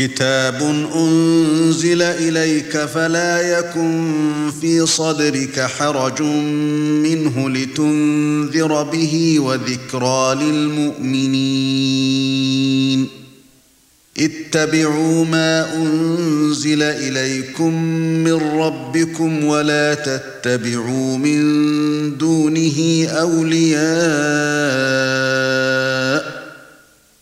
كتاب أنزل إليك فلا يكن في صدرك حرج منه لتنذر به وذكرى للمؤمنين. اتبعوا ما أنزل إليكم من ربكم ولا تتبعوا من دونه أولياء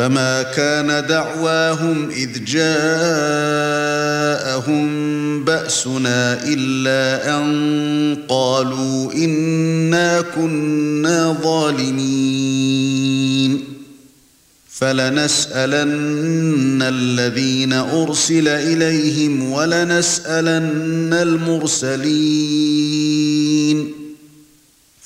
فما كان دعواهم اذ جاءهم باسنا الا ان قالوا انا كنا ظالمين فلنسالن الذين ارسل اليهم ولنسالن المرسلين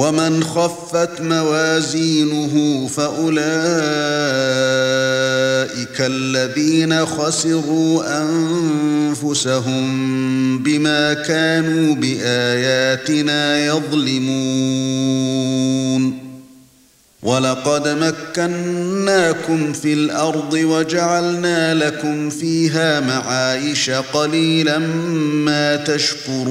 ومن خفت موازينه فأولئك الذين خسروا أنفسهم بما كانوا بآياتنا يظلمون. ولقد مكناكم في الأرض وجعلنا لكم فيها معايش قليلا ما تشكرون.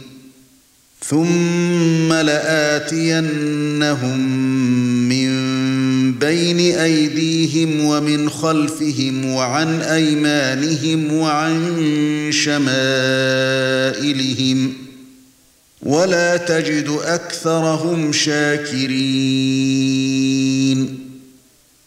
ثم لآتينهم من بين أيديهم ومن خلفهم وعن أيمانهم وعن شمائلهم ولا تجد أكثرهم شاكرين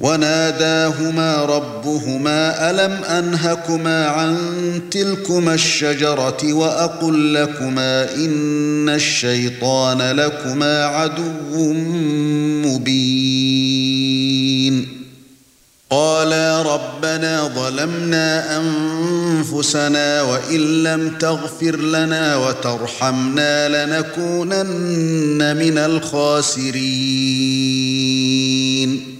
وَنَادَاهُمَا رَبُّهُمَا أَلَمْ أَنْهَكُمَا عَنْ تِلْكُمَا الشَّجَرَةِ وَأَقُلْ لَكُمَا إِنَّ الشَّيْطَانَ لَكُمَا عَدُوٌّ مُبِينٌ. قالا ربنا ظلمنا أنفسنا وإن لم تغفر لنا وترحمنا لنكونن من الخاسرين.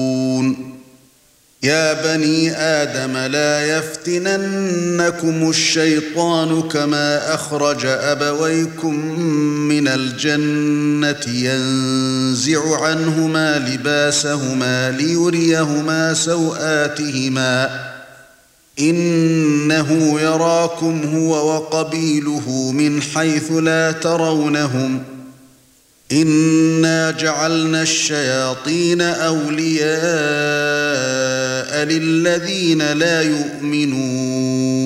يا بني آدم لا يفتننكم الشيطان كما أخرج أبويكم من الجنة ينزع عنهما لباسهما ليريهما سوآتهما إنه يراكم هو وقبيله من حيث لا ترونهم إنا جعلنا الشياطين أولياء للذين لا يؤمنون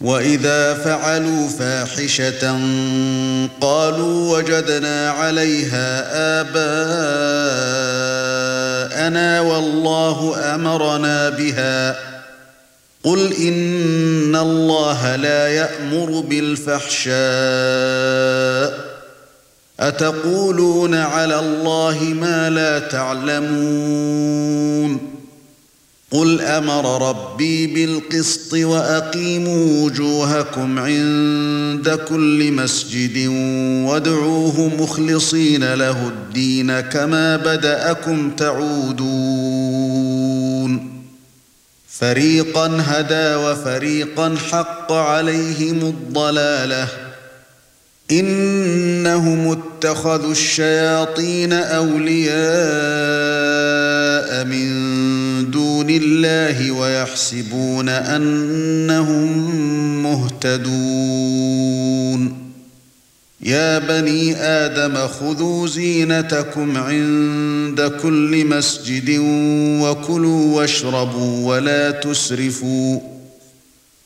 وإذا فعلوا فاحشة قالوا وجدنا عليها آباءنا والله أمرنا بها. قل إن الله لا يأمر بالفحشاء. أتقولون على الله ما لا تعلمون قل أمر ربي بالقسط وأقيموا وجوهكم عند كل مسجد وادعوه مخلصين له الدين كما بدأكم تعودون فريقا هدى وفريقا حق عليهم الضلالة إنهم اتخذوا الشياطين أولياء من دون الله ويحسبون أنهم مهتدون. يا بني آدم خذوا زينتكم عند كل مسجد وكلوا واشربوا ولا تسرفوا.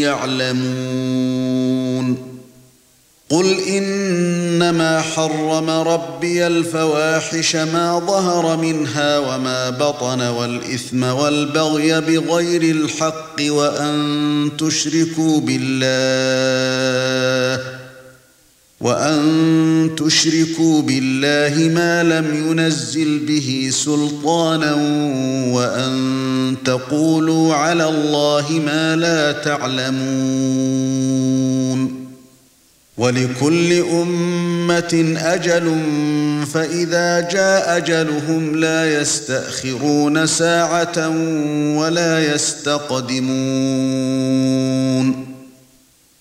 يعلمون. قل إنما حرم ربي الفواحش ما ظهر منها وما بطن والإثم والبغي بغير الحق وأن تشركوا بالله. وأن تشركوا بالله ما لم ينزل به سلطانا وأن تقولوا على الله ما لا تعلمون. ولكل أمة أجل فإذا جاء أجلهم لا يستأخرون ساعة ولا يستقدمون.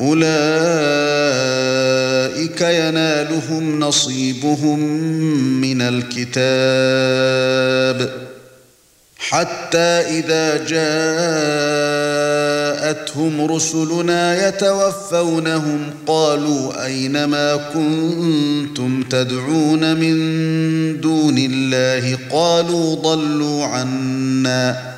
أولئك ينالهم نصيبهم من الكتاب حتى إذا جاءتهم رسلنا يتوفونهم قالوا أين ما كنتم تدعون من دون الله؟ قالوا ضلوا عنا.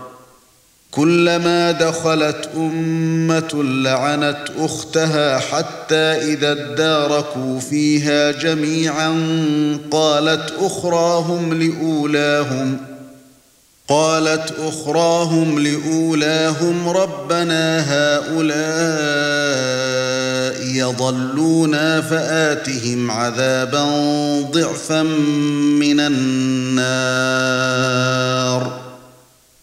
كلما دخلت أمة لعنت أختها حتى إذا اداركوا فيها جميعا قالت أخراهم لأولاهم قالت أخراهم لأولاهم ربنا هؤلاء يضلونا فآتهم عذابا ضعفا من النار.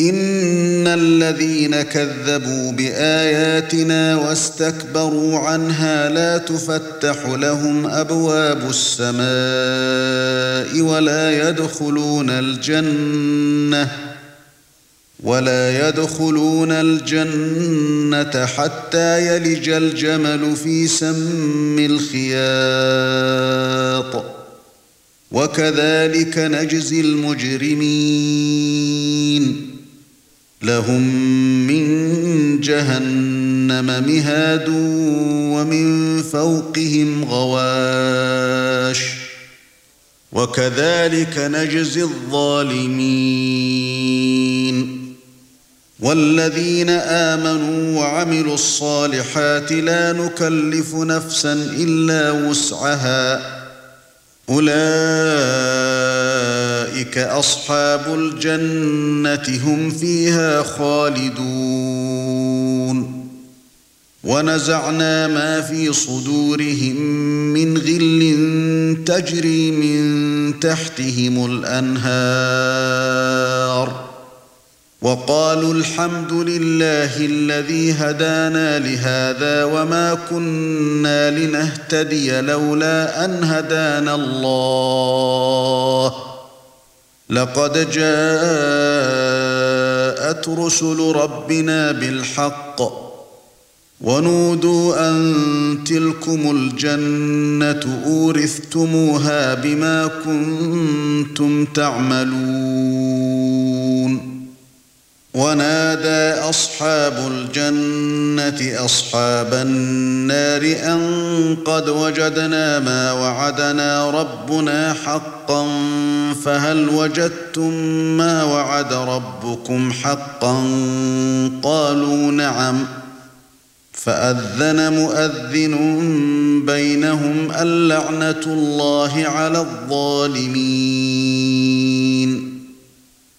إن الذين كذبوا بآياتنا واستكبروا عنها لا تفتح لهم أبواب السماء ولا يدخلون الجنة ولا يدخلون الجنة حتى يلج الجمل في سم الخياط وكذلك نجزي المجرمين لهم من جهنم مهاد ومن فوقهم غواش وكذلك نجزي الظالمين والذين آمنوا وعملوا الصالحات لا نكلف نفسا إلا وسعها أولئك أصحاب الجنة هم فيها خالدون. ونزعنا ما في صدورهم من غل تجري من تحتهم الأنهار. وقالوا الحمد لله الذي هدانا لهذا وما كنا لنهتدي لولا أن هدانا الله. لقد جاءت رسل ربنا بالحق ونودوا أن تلكم الجنة أورثتموها بما كنتم تعملون. ونادى أصحاب الجنة أصحاب النار أن قد وجدنا ما وعدنا ربنا حقا فهل وجدتم ما وعد ربكم حقا؟ قالوا نعم. فأذن مؤذن بينهم اللعنة الله على الظالمين.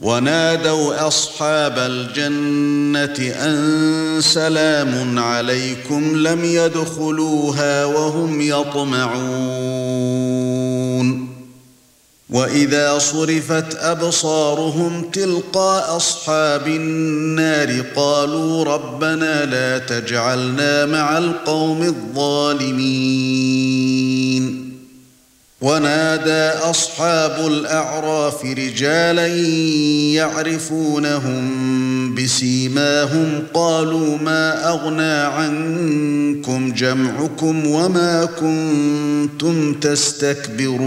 ونادوا أصحاب الجنة أن سلام عليكم لم يدخلوها وهم يطمعون. وإذا صرفت أبصارهم تلقاء أصحاب النار قالوا ربنا لا تجعلنا مع القوم الظالمين. ونادى أصحاب الأعراف رجالا يعرفونهم بسيماهم قالوا ما أغنى عنكم جمعكم وما كنتم تستكبرون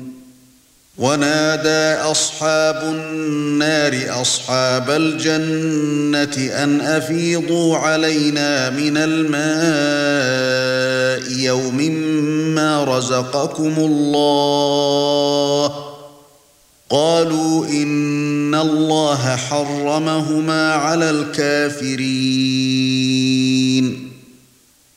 ونادى أصحاب النار أصحاب الجنة أن أفيضوا علينا من الماء يوم ما رزقكم الله. قالوا إن الله حرمهما على الكافرين.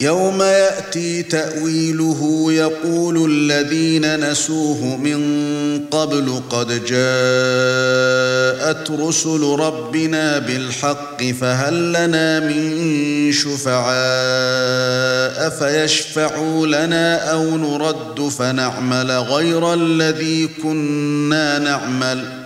يوم يأتي تأويله يقول الذين نسوه من قبل قد جاءت رسل ربنا بالحق فهل لنا من شفعاء فيشفعوا لنا أو نرد فنعمل غير الذي كنا نعمل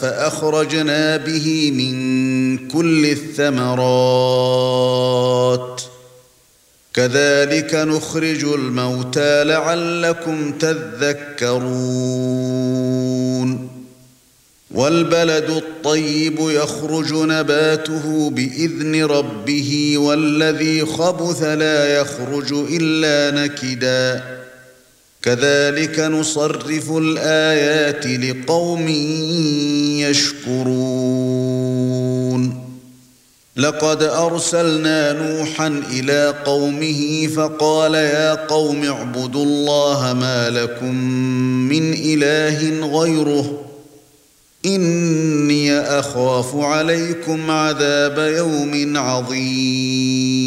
فأخرجنا به من كل الثمرات. كذلك نخرج الموتى لعلكم تذكرون. والبلد الطيب يخرج نباته بإذن ربه والذي خبث لا يخرج إلا نكدا. كذلك نصرف الآيات لقوم يشكرون. لقد أرسلنا نوحا إلى قومه فقال يا قوم اعبدوا الله ما لكم من إله غيره. إني أخاف عليكم عذاب يوم عظيم.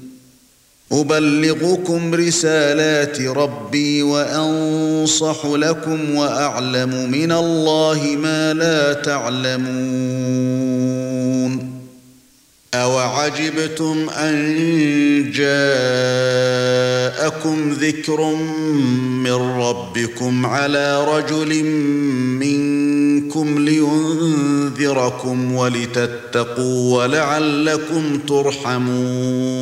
أبلغكم رسالات ربي وأنصح لكم وأعلم من الله ما لا تعلمون. أوعجبتم أن جاءكم ذكر من ربكم على رجل منكم لينذركم ولتتقوا ولعلكم ترحمون.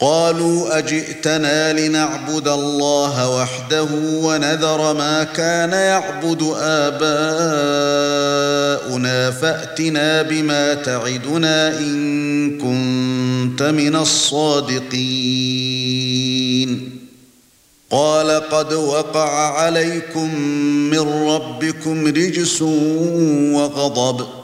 قالوا أجئتنا لنعبد الله وحده ونذر ما كان يعبد آباؤنا فأتنا بما تعدنا إن كنت من الصادقين. قال قد وقع عليكم من ربكم رجس وغضب.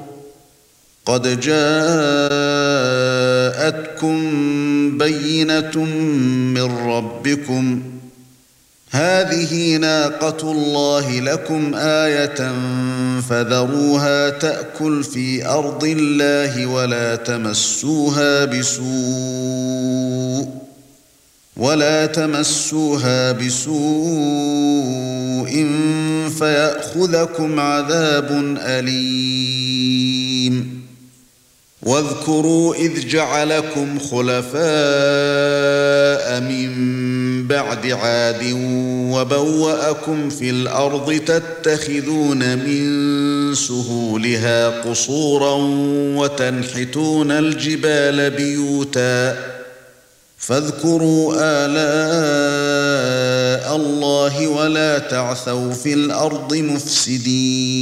قد جاءتكم بينة من ربكم. هذه ناقة الله لكم آية فذروها تأكل في أرض الله ولا تمسوها بسوء ولا تمسوها بسوء فيأخذكم عذاب أليم. واذكروا إذ جعلكم خلفاء من بعد عاد وبوأكم في الأرض تتخذون من سهولها قصورا وتنحتون الجبال بيوتا فاذكروا آلاء الله ولا تعثوا في الأرض مفسدين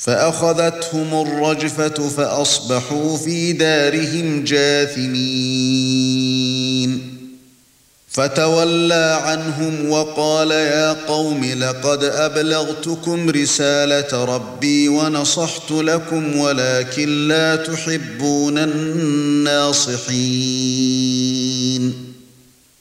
فأخذتهم الرجفة فأصبحوا في دارهم جاثمين. فتولى عنهم وقال يا قوم لقد أبلغتكم رسالة ربي ونصحت لكم ولكن لا تحبون الناصحين.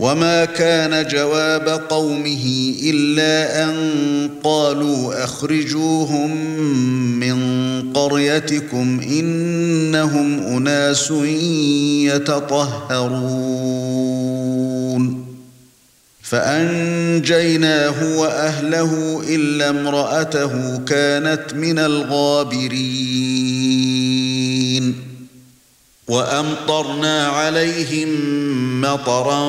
وما كان جواب قومه الا ان قالوا اخرجوهم من قريتكم انهم اناس يتطهرون فانجيناه واهله الا امراته كانت من الغابرين وأمطرنا عليهم مطرا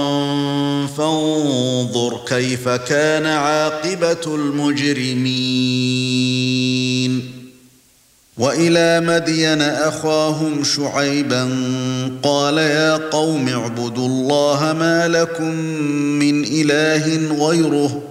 فانظر كيف كان عاقبة المجرمين. وإلى مدين أخاهم شعيبا قال يا قوم اعبدوا الله ما لكم من إله غيره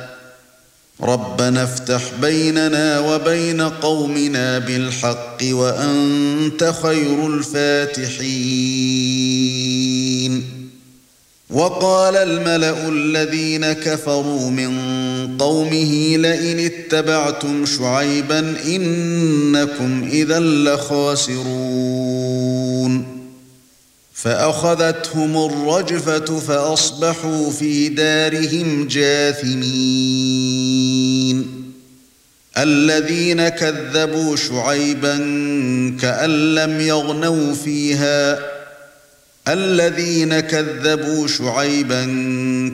ربنا افتح بيننا وبين قومنا بالحق وأنت خير الفاتحين. وقال الملأ الذين كفروا من قومه لئن اتبعتم شعيبا إنكم إذا لخاسرون. فأخذتهم الرجفة فأصبحوا في دارهم جاثمين. الذين كذبوا شعيبا كأن لم يغنوا فيها. الذين كذبوا شعيبا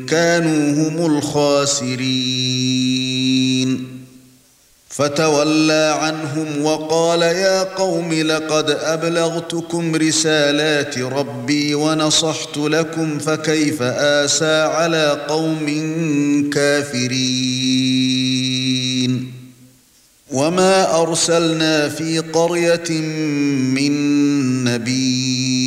كانوا هم الخاسرين. فتولى عنهم وقال يا قوم لقد أبلغتكم رسالات ربي ونصحت لكم فكيف آسى على قوم كافرين وما أرسلنا في قرية من نبي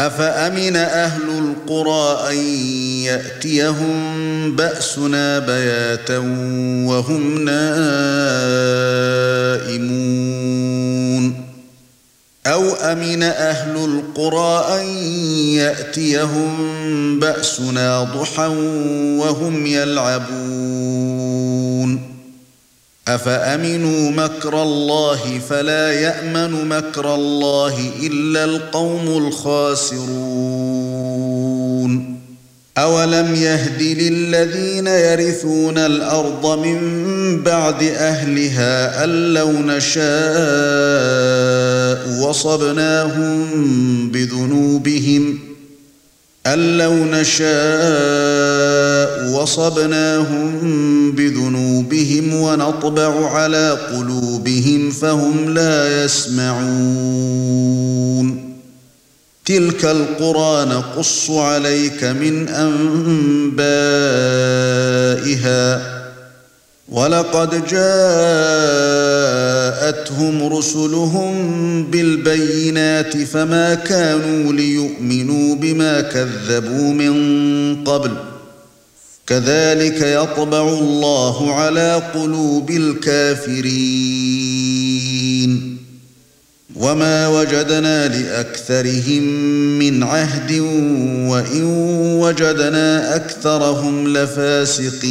أفأمن أهل القرى أن يأتيهم بأسنا بياتا وهم نائمون؟ أو أمن أهل القرى أن يأتيهم بأسنا ضحى وهم يلعبون؟ أفأمنوا مكر الله فلا يأمن مكر الله إلا القوم الخاسرون؟ أولم يهد للذين يرثون الأرض من بعد أهلها أن لو نشاء وصبناهم بذنوبهم أَن لَّوْ نَشَاءُ وَصَبْنَاهُم بِذُنُوبِهِمْ وَنَطْبَعُ عَلَىٰ قُلُوبِهِمْ فَهُمْ لَا يَسْمَعُونَ. تِلْكَ الْقُرَى نَقُصُّ عَلَيْكَ مِنْ أَنبَائِهَا. وَلَقَدْ جَاءَتْهُمْ رُسُلُهُم بِالْبَيِّنَاتِ فَمَا كَانُوا لِيُؤْمِنُوا بِمَا كَذَّبُوا مِن قَبْلُ. كَذَلِكَ يَطْبَعُ اللَّهُ عَلَى قُلُوبِ الْكَافِرِينَ. وَمَا وَجَدْنَا لِأَكْثَرِهِم مِّنْ عَهْدٍ وَإِن وَجَدْنَا أَكْثَرَهُمْ لَفَاسِقِينَ.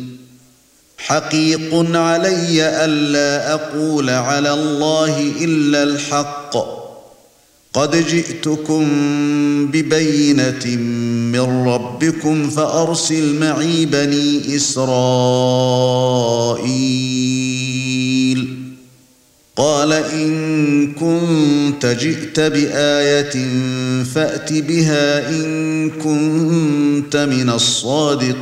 حقيق علي ألا أقول على الله إلا الحق. قد جئتكم ببينة من ربكم فأرسل معي بني إسرائيل. قال إن كنت جئت بآية فأت بها إن كنت من الصادقين.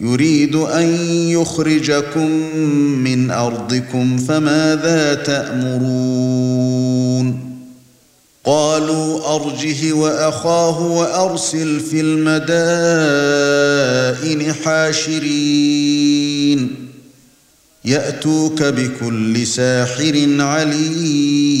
يريد أن يخرجكم من أرضكم فماذا تأمرون؟ قالوا أرجه وأخاه وأرسل في المدائن حاشرين. يأتوك بكل ساحر عليم.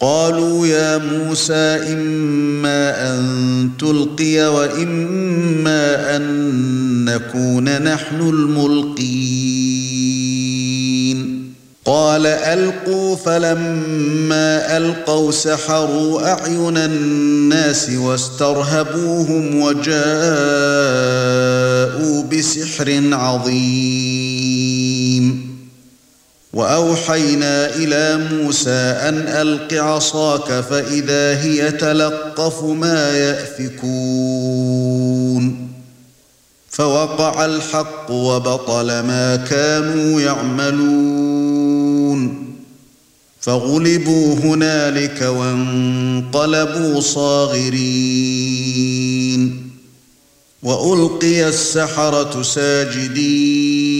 قالوا يا موسى إما أن تلقي وإما أن نكون نحن الملقين. قال ألقوا فلما ألقوا سحروا أعين الناس واسترهبوهم وجاءوا بسحر عظيم. وأوحينا إلى موسى أن ألق عصاك فإذا هي تلقف ما يأفكون. فوقع الحق وبطل ما كانوا يعملون. فغلبوا هنالك وانقلبوا صاغرين. وألقي السحرة ساجدين.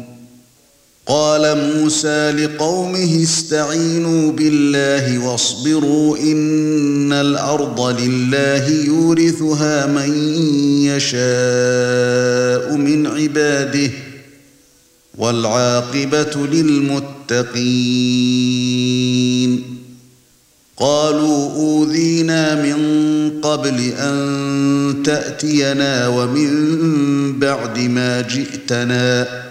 قال موسى لقومه استعينوا بالله واصبروا إن الأرض لله يورثها من يشاء من عباده والعاقبة للمتقين. قالوا أوذينا من قبل أن تأتينا ومن بعد ما جئتنا.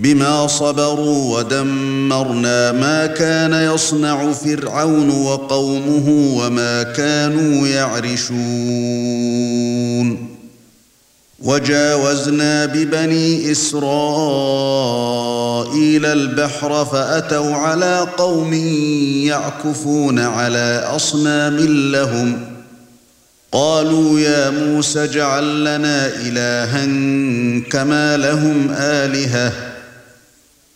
بما صبروا ودمرنا ما كان يصنع فرعون وقومه وما كانوا يعرشون. وجاوزنا ببني إسرائيل البحر فأتوا على قوم يعكفون على أصنام لهم. قالوا يا موسى اجعل لنا الها كما لهم آلهة.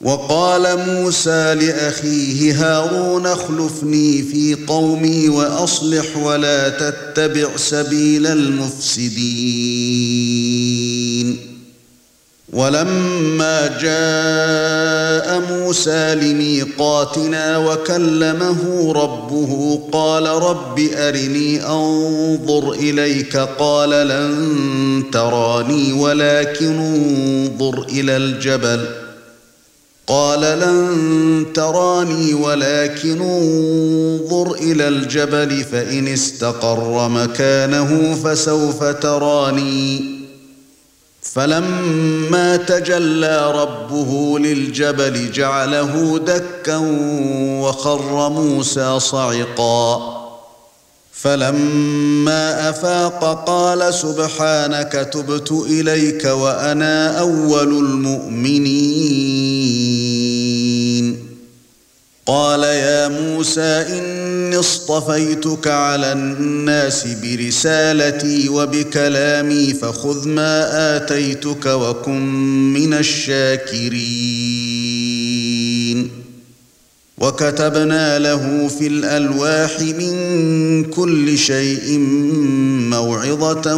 وقال موسى لأخيه هارون اخلفني في قومي وأصلح ولا تتبع سبيل المفسدين. ولما جاء موسى لميقاتنا وكلمه ربه قال رب أرني أنظر إليك. قال لن تراني ولكن انظر إلى الجبل. قال لن تراني ولكن انظر إلى الجبل فإن استقر مكانه فسوف تراني. فلما تجلى ربه للجبل جعله دكا وخر موسى صعقا. فلما أفاق قال سبحانك تبت إليك وأنا أول المؤمنين. قال يا موسى إني اصطفيتك على الناس برسالتي وبكلامي فخذ ما آتيتك وكن من الشاكرين. وكتبنا له في الألواح من كل شيء موعظة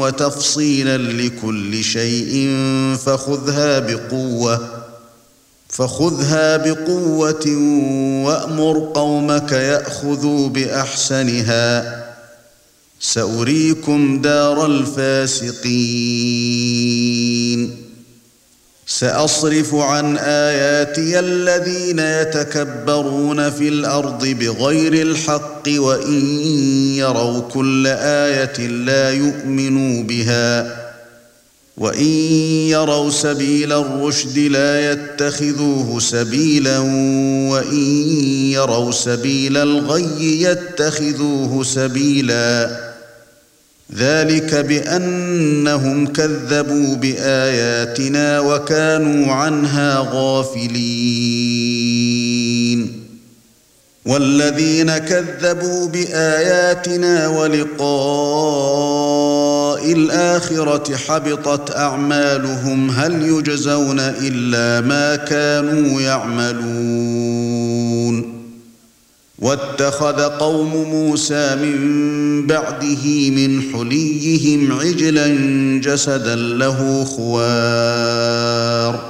وتفصيلا لكل شيء فخذها بقوة. فخذها بقوة وأمر قومك يأخذوا بأحسنها. سأريكم دار الفاسقين. سأصرف عن آياتي الذين يتكبرون في الأرض بغير الحق وإن يروا كل آية لا يؤمنوا بها. وان يروا سبيل الرشد لا يتخذوه سبيلا وان يروا سبيل الغي يتخذوه سبيلا ذلك بانهم كذبوا باياتنا وكانوا عنها غافلين والذين كذبوا بآياتنا ولقاء الآخرة حبطت أعمالهم هل يجزون إلا ما كانوا يعملون. واتخذ قوم موسى من بعده من حليهم عجلا جسدا له خوار.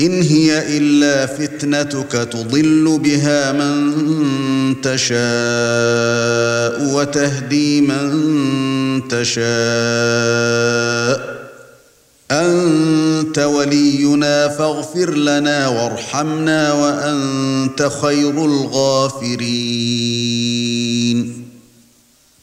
إن هي إلا فتنتك تضل بها من تشاء وتهدي من تشاء. أنت ولينا فاغفر لنا وارحمنا وأنت خير الغافرين.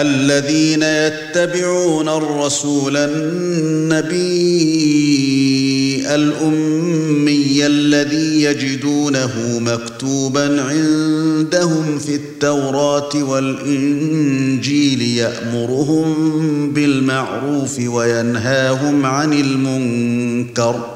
الذين يتبعون الرسول النبي الأمي الذي يجدونه مكتوبا عندهم في التوراة والإنجيل يأمرهم بالمعروف وينهاهم عن المنكر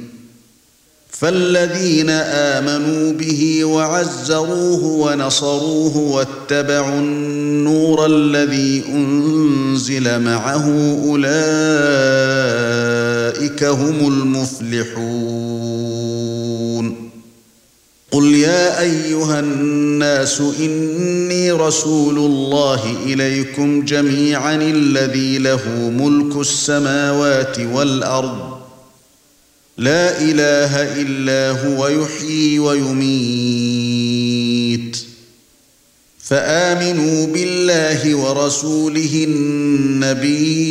فالذين آمنوا به وعزروه ونصروه واتبعوا النور الذي أنزل معه أولئك هم المفلحون. قل يا أيها الناس إني رسول الله إليكم جميعا الذي له ملك السماوات والأرض لا إله إلا هو يحيي ويميت. فآمنوا بالله ورسوله النبي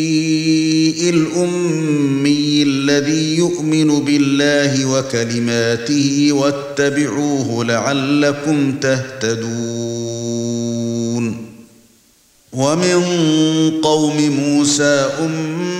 الأمي الذي يؤمن بالله وكلماته واتبعوه لعلكم تهتدون. ومن قوم موسى أمة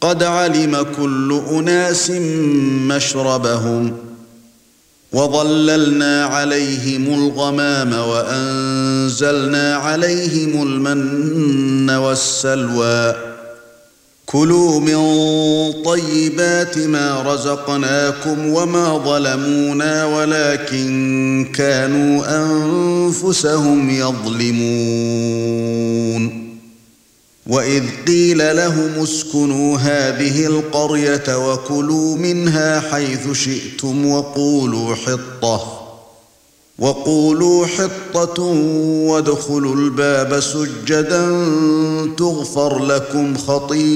قد علم كل أناس مشربهم وظللنا عليهم الغمام وأنزلنا عليهم المن والسلوى. كلوا من طيبات ما رزقناكم وما ظلمونا ولكن كانوا أنفسهم يظلمون. وإذ قيل لهم اسكنوا هذه القرية وكلوا منها حيث شئتم وقولوا حطة وقولوا حطة وادخلوا الباب سجدا تغفر لكم خطيئاتكم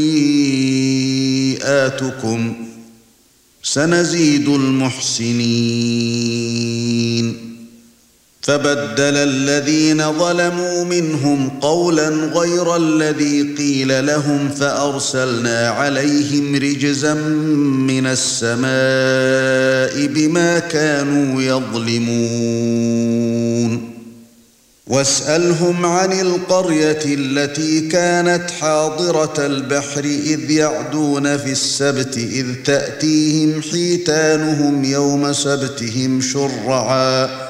سنزيد المحسنين. فبدل الذين ظلموا منهم قولا غير الذي قيل لهم فأرسلنا عليهم رجزا من السماء بما كانوا يظلمون. واسألهم عن القرية التي كانت حاضرة البحر إذ يعدون في السبت إذ تأتيهم حيتانهم يوم سبتهم شرعا.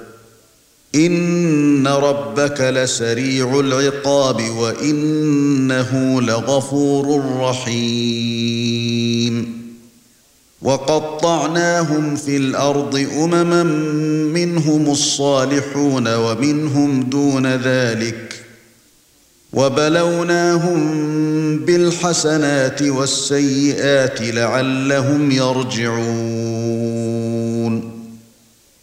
ان ربك لسريع العقاب وانه لغفور رحيم وقطعناهم في الأرض امما منهم الصالحون ومنهم دون ذلك وبلوناهم بالحسنات والسيئات لعلهم يرجعون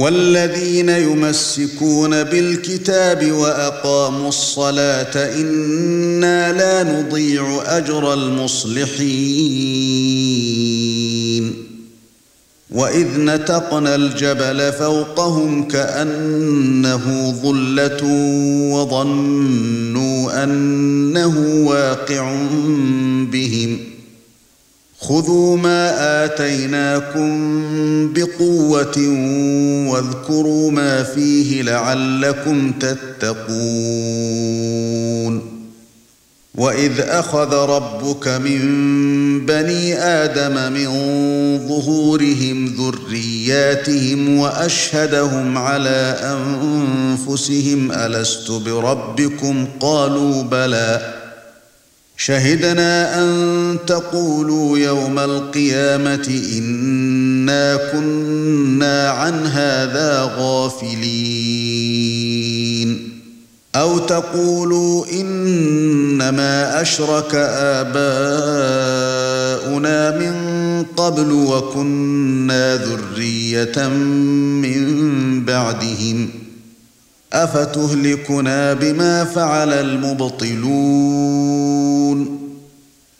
والذين يمسكون بالكتاب وأقاموا الصلاة إنا لا نضيع أجر المصلحين. وإذ نتقنا الجبل فوقهم كأنه ظلة وظنوا أنه واقع بهم. خذوا ما آتيناكم بقوة واذكروا ما فيه لعلكم تتقون. وإذ أخذ ربك من بني آدم من ظهورهم ذرياتهم وأشهدهم على أنفسهم ألست بربكم؟ قالوا بلى. شهدنا أن تقولوا يوم القيامة إنا كنا عن هذا غافلين. أو تقولوا إنما أشرك آباؤنا من قبل وكنا ذرية من بعدهم. افتهلكنا بما فعل المبطلون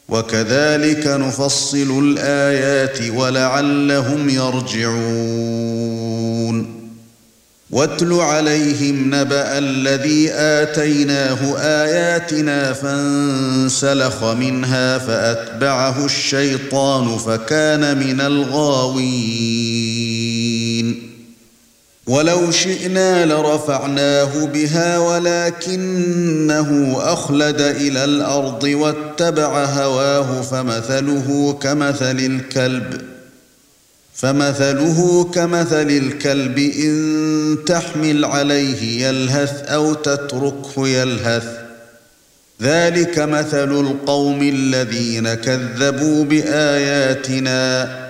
وكذلك نفصل الايات ولعلهم يرجعون واتل عليهم نبأ الذي آتيناه آياتنا فانسلخ منها فأتبعه الشيطان فكان من الغاوين ولو شئنا لرفعناه بها ولكنه أخلد إلى الأرض واتبع هواه فمثله كمثل الكلب فمثله كمثل الكلب إن تحمل عليه يلهث أو تتركه يلهث ذلك مثل القوم الذين كذبوا بآياتنا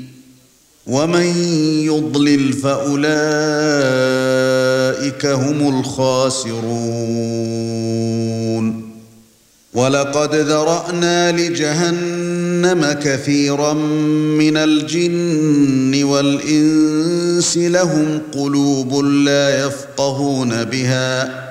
ومن يضلل فأولئك هم الخاسرون. ولقد ذرأنا لجهنم جهنم كثيرا من الجن والإنس لهم قلوب لا يفقهون بها.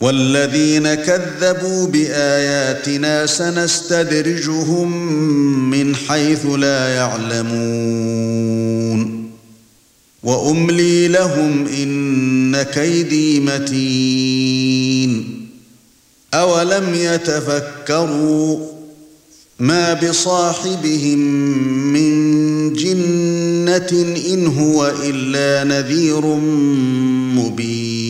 والذين كذبوا بآياتنا سنستدرجهم من حيث لا يعلمون. وأملي لهم إن كيدي متين. أولم يتفكروا ما بصاحبهم من جنة إن هو إلا نذير مبين.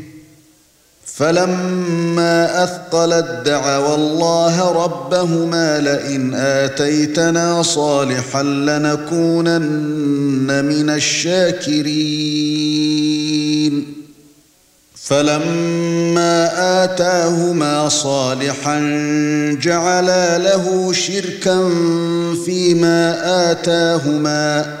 فلما اثقلت دعوا الله ربهما لئن آتيتنا صالحا لنكونن من الشاكرين. فَلَمَّا آتَاهُمَا صَالِحًا جَعَلَا لَهُ شِرْكًا فِيمَا آتَاهُمَا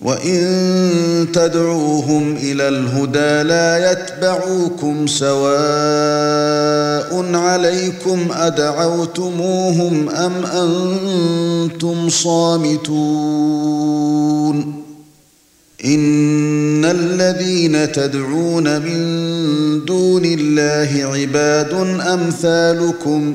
وان تدعوهم إلى الهدى لا يتبعوكم سواء عليكم ادعوتموهم ام أنتم صامتون ان الذين تدعون من دون الله عباد امثالكم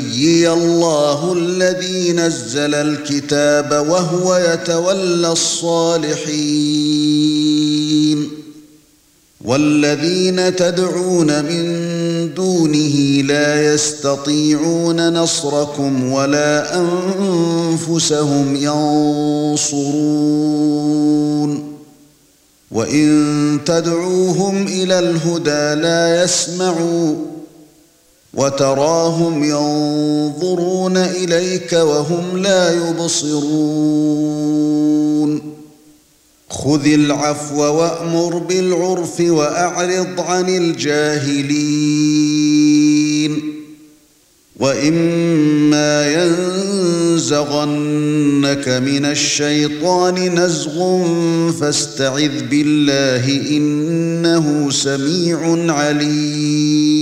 وليي الله الذي نزل الكتاب وهو يتولى الصالحين. والذين تدعون من دونه لا يستطيعون نصركم ولا أنفسهم ينصرون. وإن تدعوهم إلى الهدى لا يسمعوا وتراهم ينظرون إليك وهم لا يبصرون. خذ العفو وأمر بالعرف وأعرض عن الجاهلين. وإما ينزغنك من الشيطان نزغ فاستعذ بالله إنه سميع عليم.